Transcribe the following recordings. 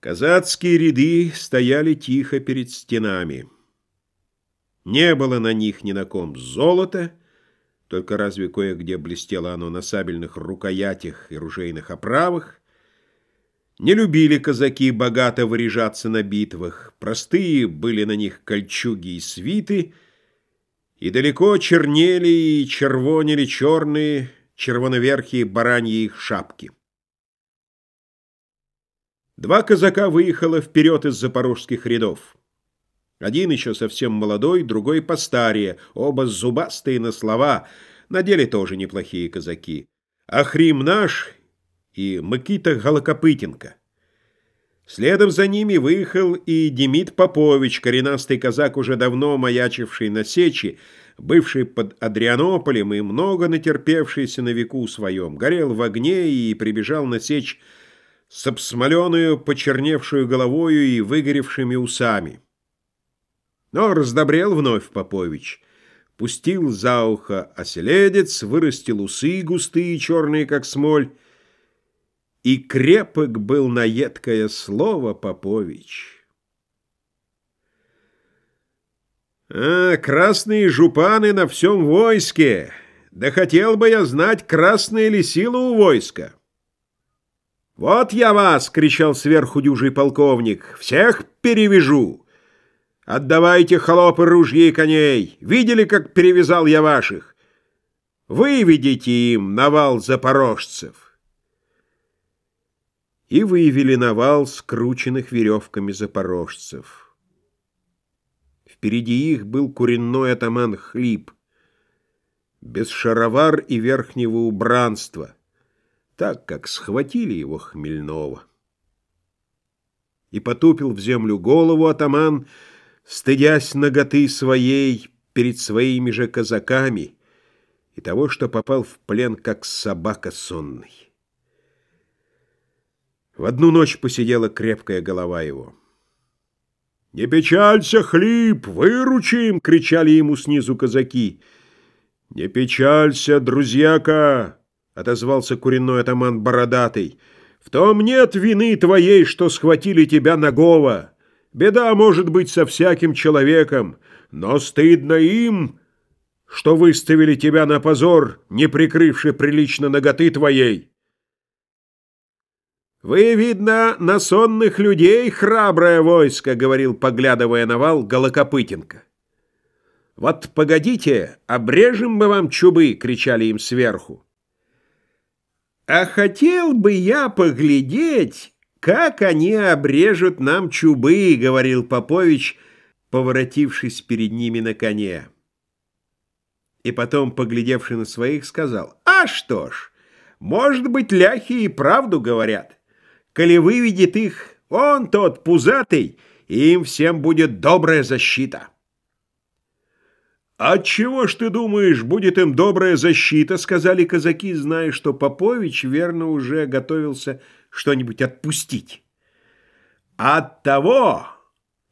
Казацкие ряды стояли тихо перед стенами. Не было на них ни на ком золота, только разве кое-где блестело оно на сабельных рукоятях и ружейных оправах. Не любили казаки богато выряжаться на битвах, простые были на них кольчуги и свиты, и далеко чернели и червонели черные, червоноверхие бараньи их шапки. Два казака выехало вперед из запорожских рядов. Один еще совсем молодой, другой постарее, оба зубастые на слова, на деле тоже неплохие казаки. Ахрим наш и Макита Голокопытенко. Следом за ними выехал и Демид Попович, коренастый казак, уже давно маячивший на сечи, бывший под Адрианополем и много натерпевшийся на веку своем, горел в огне и прибежал на сечь с обсмоленную, почерневшую головою и выгоревшими усами. Но раздобрел вновь Попович, пустил за ухо оселедец, вырастил усы густые, черные, как смоль, и крепок был на едкое слово Попович. А, красные жупаны на всем войске! Да хотел бы я знать, красная ли сила у войска. «Вот я вас!» — кричал сверху дюжий полковник. «Всех перевяжу! Отдавайте холопы ружья и коней! Видели, как перевязал я ваших? Выведите им навал запорожцев!» И выявили навал скрученных веревками запорожцев. Впереди их был куренной атаман Хлип, без шаровар и верхнего убранства — так как схватили его хмельного. И потупил в землю голову атаман, стыдясь ноготы своей перед своими же казаками и того, что попал в плен, как собака сонный. В одну ночь посидела крепкая голова его. «Не печалься, хлеб, выручим!» — кричали ему снизу казаки. «Не печалься, друзьяка!» — отозвался куренной атаман бородатый. «В том нет вины твоей, что схватили тебя нагого. Беда может быть со всяким человеком, но стыдно им, что выставили тебя на позор, не прикрывши прилично ноготы твоей». «Вы, видно, на сонных людей храброе войско», — говорил, поглядывая на вал, Голокопытенко. «Вот погодите, обрежем мы вам чубы!» — кричали им сверху. А хотел бы я поглядеть, как они обрежут нам чубы, — говорил Попович, поворотившись перед ними на коне. И потом, поглядевши на своих, сказал, а что ж, может быть, ляхи и правду говорят. Коли выведет их он тот пузатый, им всем будет добрая защита. «Отчего ж ты думаешь, будет им добрая защита?» — сказали казаки, зная, что Попович верно уже готовился что-нибудь отпустить. «От того,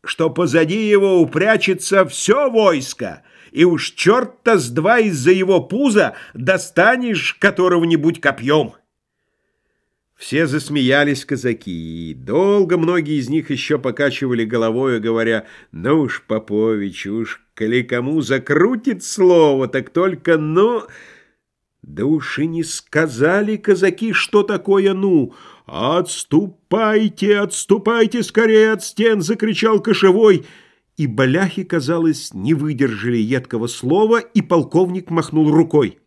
что позади его упрячется все войско, и уж черт-то с два из-за его пуза достанешь которого-нибудь копьем». Все засмеялись казаки, и долго многие из них еще покачивали головой, говоря, «Ну уж, Попович, уж коли кому закрутит слово, так только «ну...» Да уж и не сказали казаки, что такое «ну». «Отступайте, отступайте скорее от стен!» — закричал кошевой. И баляхи, казалось, не выдержали едкого слова, и полковник махнул рукой.